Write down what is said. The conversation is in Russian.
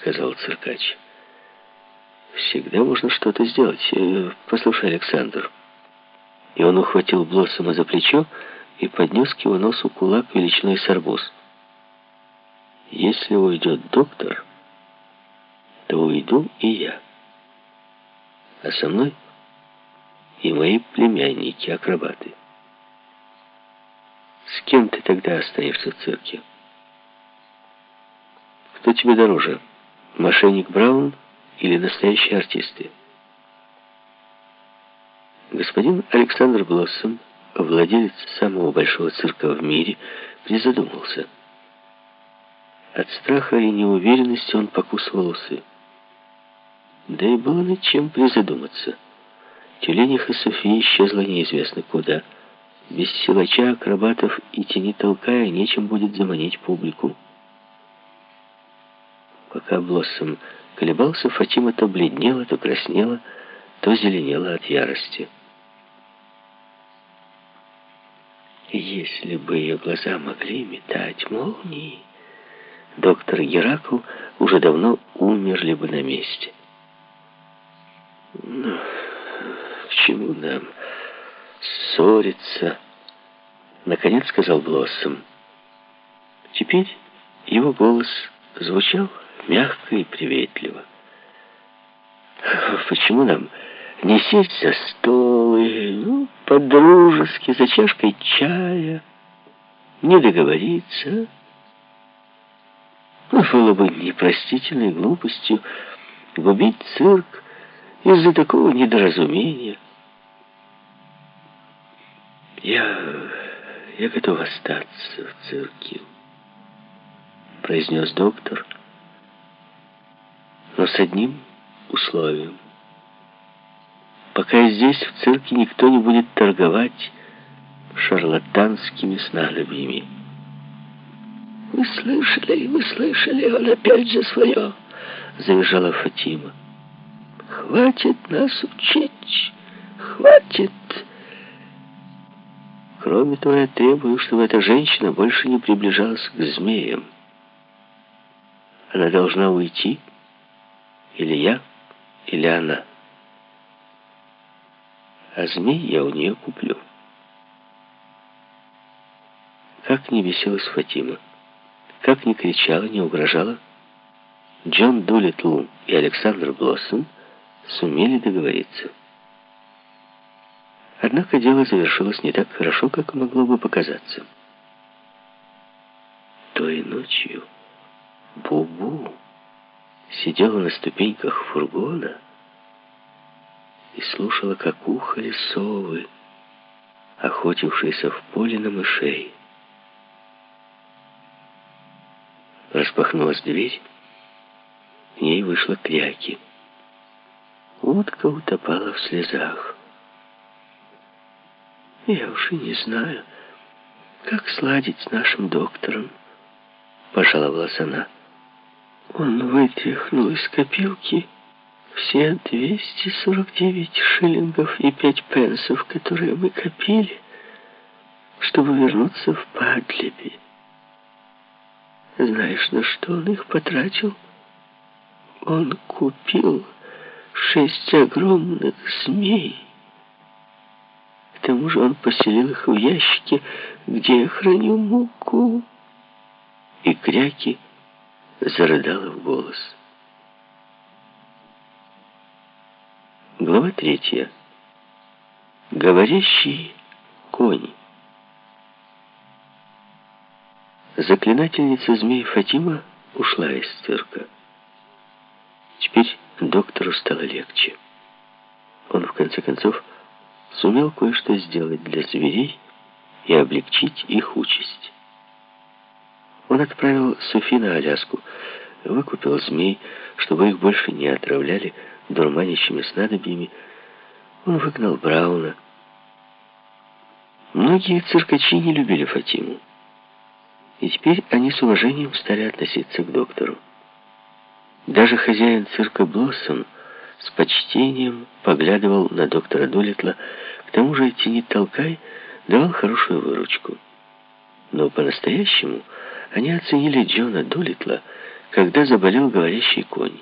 сказал циркач. «Всегда можно что-то сделать. Э, послушай, Александр». И он ухватил Блоссома за плечо и поднес к его носу кулак величиной с арбуз. «Если уйдет доктор, то уйду и я. А со мной и мои племянники-акробаты. С кем ты тогда останешься в цирке?» Кто тебе дороже, мошенник Браун или настоящие артисты? Господин Александр Блоссом, владелец самого большого цирка в мире, призадумался. От страха и неуверенности он покусывал усы. Да и было над чем призадуматься. Тюлениха София исчезла неизвестно куда. Без силача, акробатов и тени толкая нечем будет заманить публику. Пока Блоссом колебался, Фатима то бледнела, то краснела, то зеленела от ярости. Если бы ее глаза могли метать молнии, доктор Геракл уже давно умерли бы на месте. Но к чему нам ссориться? Наконец сказал Блоссом. Теперь его голос звучал мягко и приветливо. Почему нам не сесть за стол и, ну, по-дружески, за чашкой чая, не договориться? Ну, было бы непростительной глупостью губить цирк из-за такого недоразумения. Я... я готов остаться в цирке, произнес доктор, — но с одним условием. Пока здесь, в цирке, никто не будет торговать шарлатанскими снадобьями. «Вы слышали, вы слышали, он опять же свое!» — завизжала Фатима. «Хватит нас учить! Хватит!» Кроме того, я требую, чтобы эта женщина больше не приближалась к змеям. Она должна уйти или я, или она. А змей я у нее куплю. Как не бесилась Фатима, как не кричала, не угрожала, Джон Дулитл и Александр Блоссом сумели договориться. Однако дело завершилось не так хорошо, как могло бы показаться. Той ночью Бу-Бу сидела на ступеньках фургона и слушала, как ухали совы, охотившиеся в поле на мышей. Распахнулась дверь, в ней вышла кряки. Утка утопала в слезах. «Я уж и не знаю, как сладить с нашим доктором», — пожаловалась она. Он вытряхнул из копилки все 249 шиллингов и 5 пенсов, которые мы копили, чтобы вернуться в Падлеби. Знаешь, на что он их потратил? Он купил шесть огромных змей. К тому же он поселил их в ящике, где я храню муку. И кряки — зарыдала в голос. Глава третья. Говорящий конь. Заклинательница змей Фатима ушла из цирка. Теперь доктору стало легче. Он, в конце концов, сумел кое-что сделать для зверей и облегчить их участь. Он отправил Софи на Аляску, выкупил змей, чтобы их больше не отравляли дурманящими снадобьями. Он выгнал Брауна. Многие циркачи не любили Фатиму. И теперь они с уважением стали относиться к доктору. Даже хозяин цирка Блоссом с почтением поглядывал на доктора Долитла, к тому же Тени Толкай давал хорошую выручку. Но по-настоящему они оценили Джона Долитла когда заболел говорящий конь.